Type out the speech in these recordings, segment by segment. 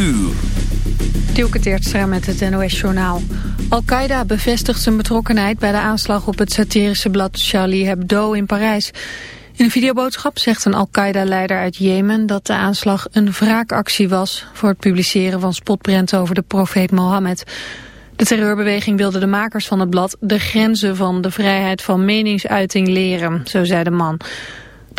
uur. Teertstra met het NOS-journaal. Al-Qaeda bevestigt zijn betrokkenheid bij de aanslag op het satirische blad Charlie Hebdo in Parijs. In een videoboodschap zegt een Al-Qaeda-leider uit Jemen dat de aanslag een wraakactie was voor het publiceren van spotprenten over de profeet Mohammed. De terreurbeweging wilde de makers van het blad de grenzen van de vrijheid van meningsuiting leren, zo zei de man.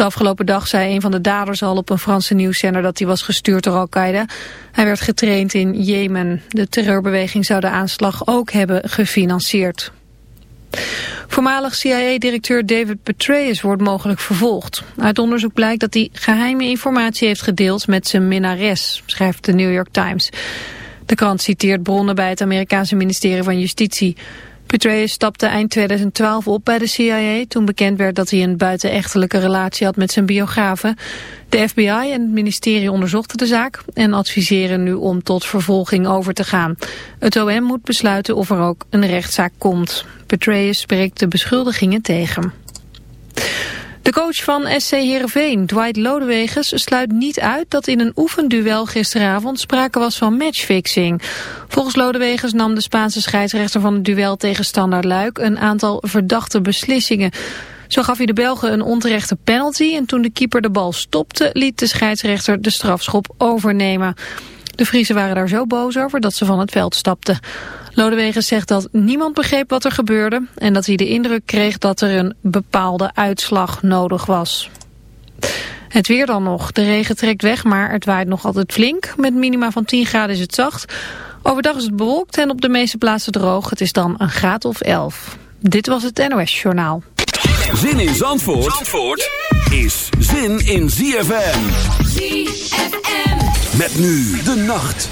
De afgelopen dag zei een van de daders al op een Franse nieuwszender dat hij was gestuurd door Al-Qaeda. Hij werd getraind in Jemen. De terreurbeweging zou de aanslag ook hebben gefinancierd. Voormalig CIA-directeur David Petraeus wordt mogelijk vervolgd. Uit onderzoek blijkt dat hij geheime informatie heeft gedeeld met zijn minnares, schrijft de New York Times. De krant citeert bronnen bij het Amerikaanse ministerie van Justitie. Petraeus stapte eind 2012 op bij de CIA toen bekend werd dat hij een buitenechtelijke relatie had met zijn biografen. De FBI en het ministerie onderzochten de zaak en adviseren nu om tot vervolging over te gaan. Het OM moet besluiten of er ook een rechtszaak komt. Petraeus spreekt de beschuldigingen tegen. De coach van SC Heerenveen, Dwight Lodewegens, sluit niet uit dat in een oefenduel gisteravond sprake was van matchfixing. Volgens Lodewegens nam de Spaanse scheidsrechter van het duel tegen Standard Luik een aantal verdachte beslissingen. Zo gaf hij de Belgen een onterechte penalty en toen de keeper de bal stopte liet de scheidsrechter de strafschop overnemen. De Friesen waren daar zo boos over dat ze van het veld stapten. Lodewegen zegt dat niemand begreep wat er gebeurde en dat hij de indruk kreeg dat er een bepaalde uitslag nodig was. Het weer dan nog. De regen trekt weg, maar het waait nog altijd flink. Met minima van 10 graden is het zacht. Overdag is het bewolkt en op de meeste plaatsen droog. Het is dan een graad of 11. Dit was het NOS Journaal. Zin in Zandvoort, Zandvoort is zin in ZFM. ZFM. Met nu de nacht.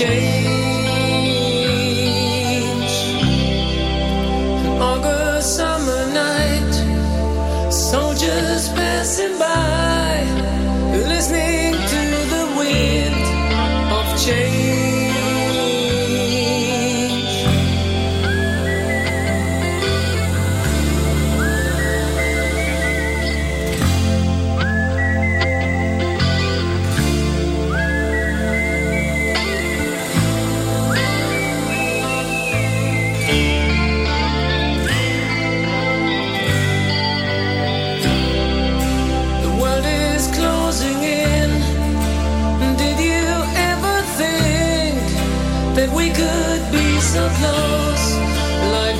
Next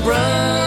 to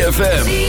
ZFM.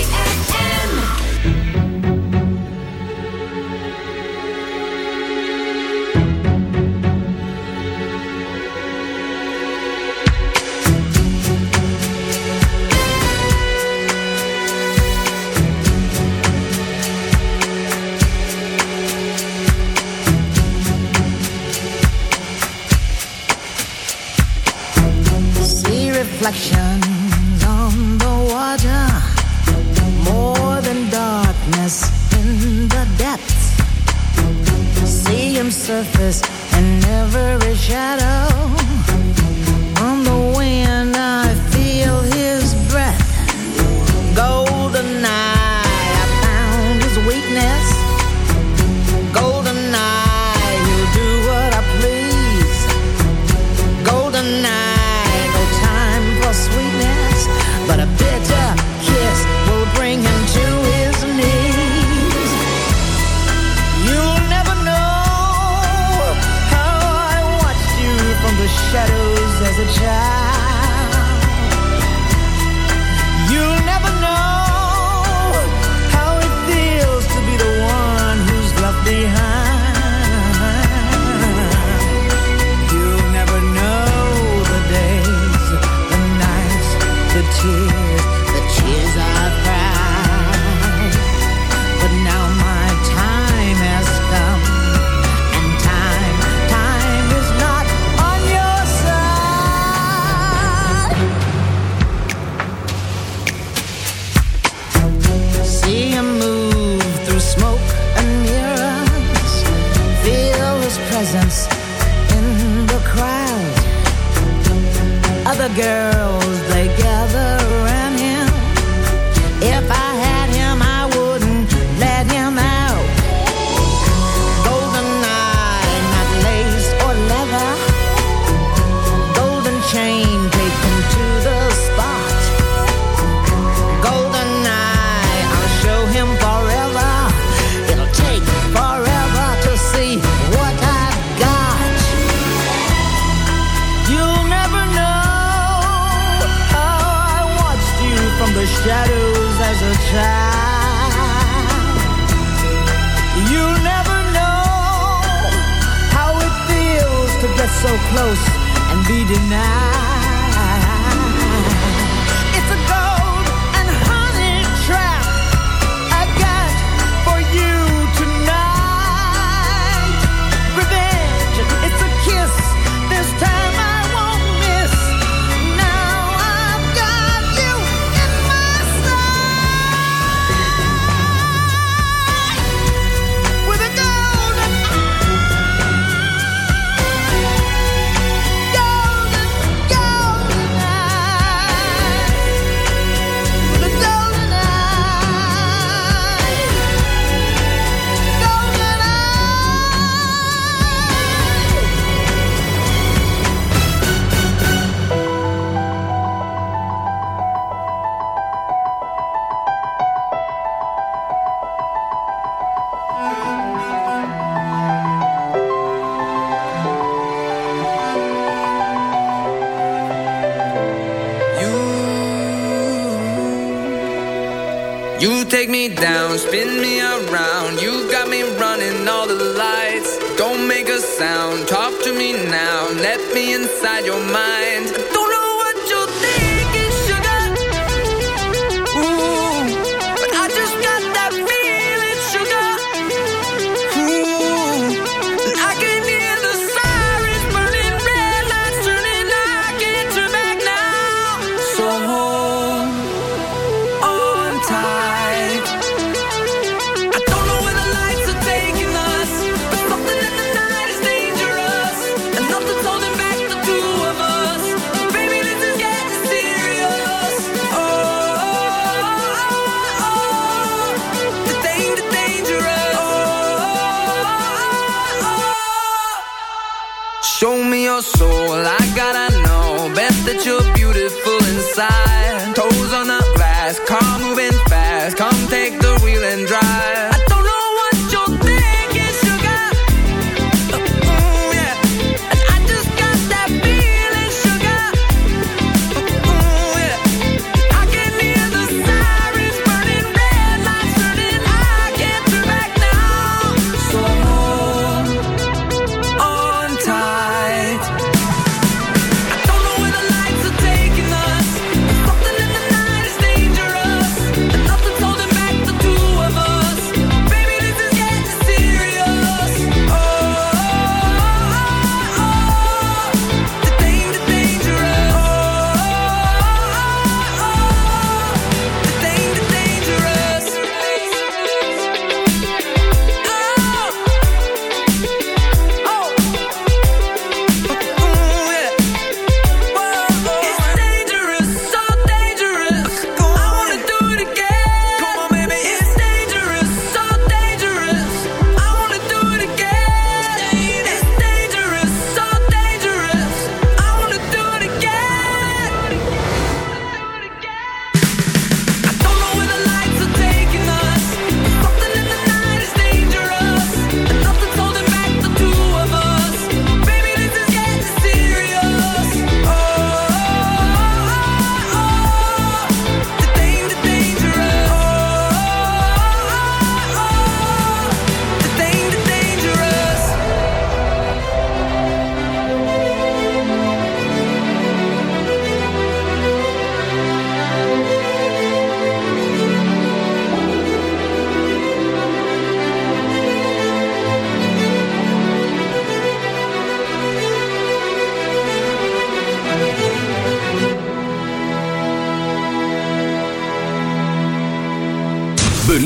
high, toes on the glass, car moving fast. Come take the wheel and drive.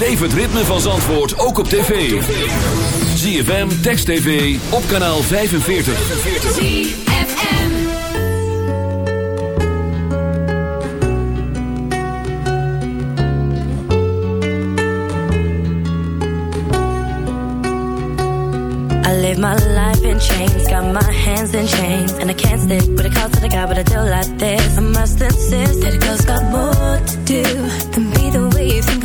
Beleef het ritme van Zandvoort ook op tv. ZFM, Text TV, op kanaal 45. ZFM. I live my life in chains, got my hands in chains, and I can't stick with a call to the guy, but I do like this. I must insist that a girl's got more to do than be the way you think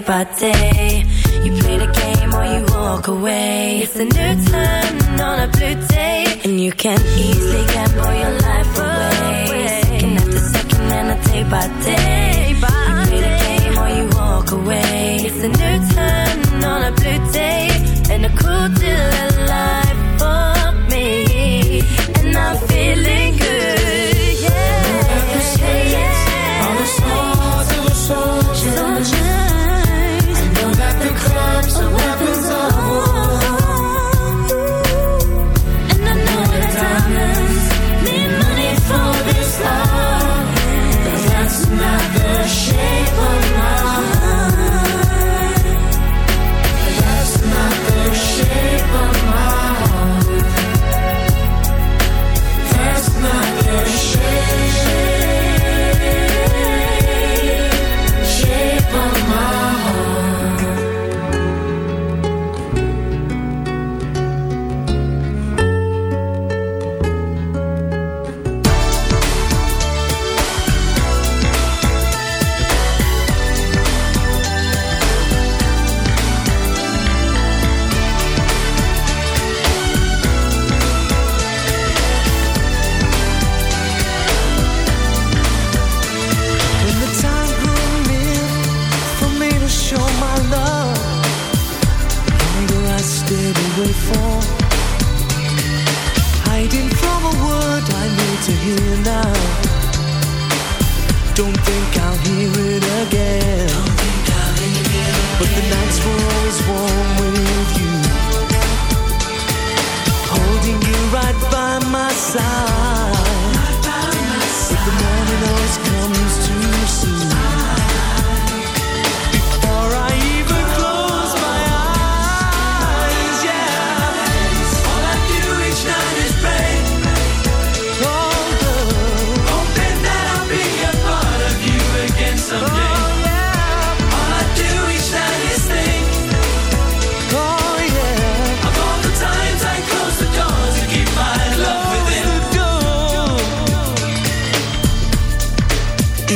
By day.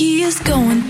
He is going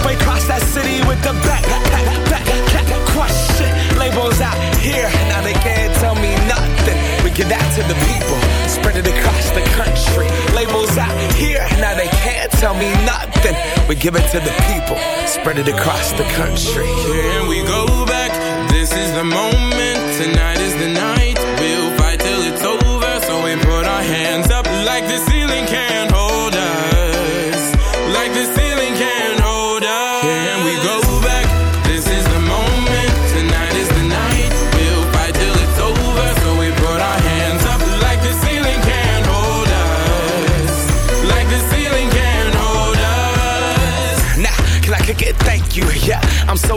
Halfway across that city with the back, back, back, back, crush shit. Labels out here, now they can't tell me nothing. We give that to the people, spread it across the country. Labels out here, now they can't tell me nothing. We give it to the people, spread it across the country. Here we go back. This is the moment. Tonight is the night.